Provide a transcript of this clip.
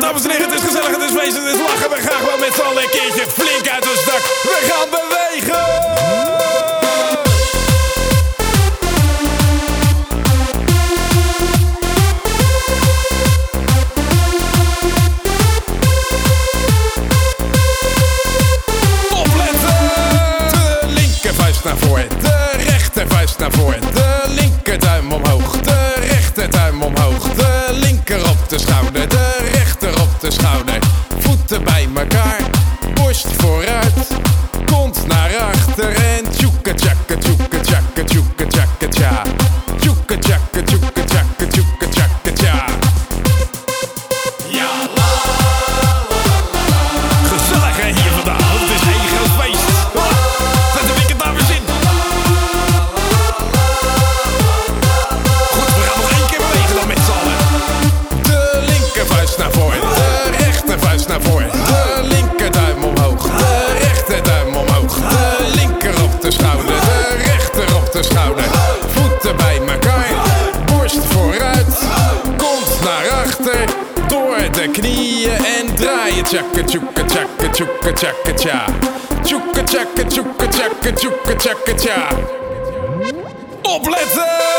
Dames en heren, het is gezellig, het is wezen, het is lachen. We gaan gewoon met z'n allen een keertje flink uit ons dak. We gaan bewegen! De naar voren, de rechter vuist naar voren, voeten bij elkaar, borst vooruit, kont naar achter en tjoeke schouder. Voeten bij elkaar, borst vooruit, kont naar achter. Door de knieën en draaien. Tjakke, tjoeke, tjakke, tjoeke, tjakke, tja. Tjoeke, tjakke, tjoeke, tjakke, tjoeke, tjakke, tja. Opletten! Ja, la.